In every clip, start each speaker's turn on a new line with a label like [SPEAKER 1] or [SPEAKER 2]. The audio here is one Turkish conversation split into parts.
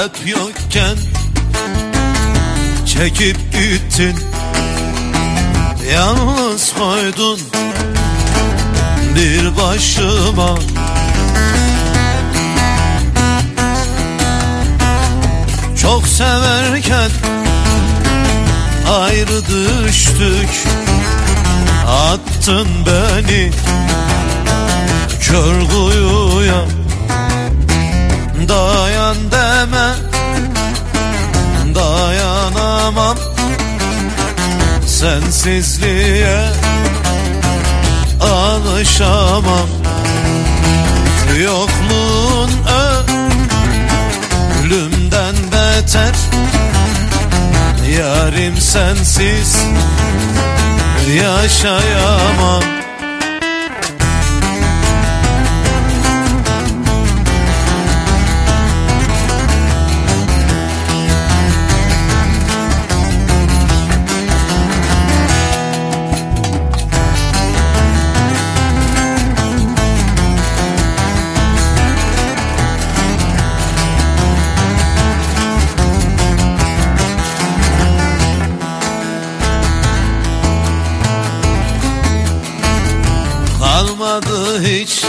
[SPEAKER 1] yokken Çekip gittin. Yalnız koydun Bir başıma. Çok severken Ayrı düştük. Attın beni Kör kuyuya Dayan deme Dayanamam. Sensizliğe Alışamam. Yokluğun ölümden beter. Yarim sensiz yaşayamam kalmadı hiç.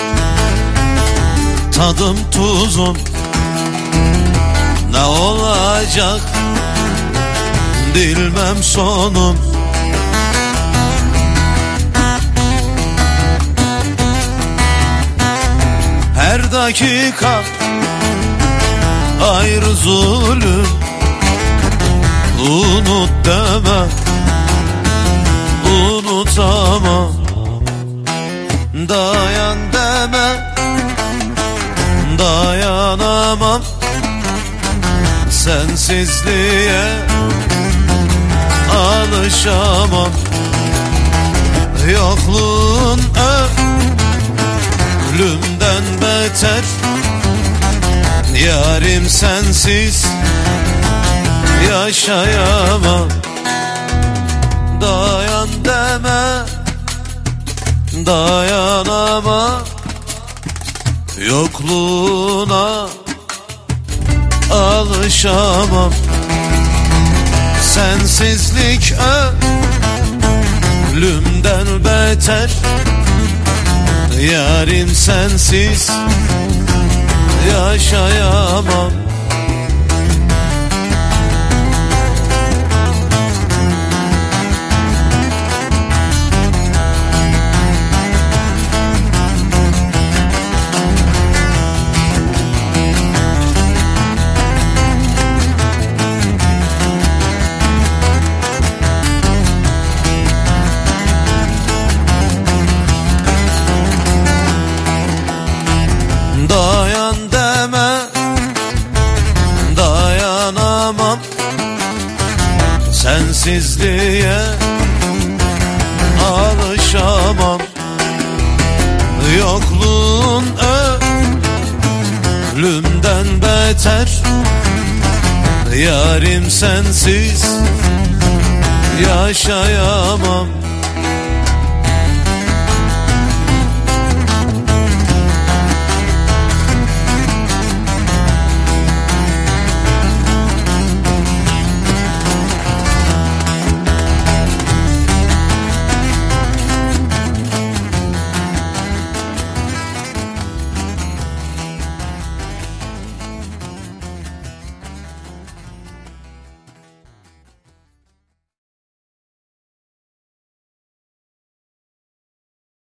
[SPEAKER 1] Tadım tuzum. Ne olacak? Bilmem sonum. Her dakika ayrı zulüm. Unut deme. Unutamam Sensizliğe Alışamam. Yokluğun ölümden beter. Yarim sensiz Yaşayamam. Dayan deme dayanama. Yokluğuna alışamam. Sensizlik ölümden beter. Yarim sensiz yaşayamam Sensizliğe Alışamam. Yokluğun ölümden beter. Yarim sensiz Yaşayamam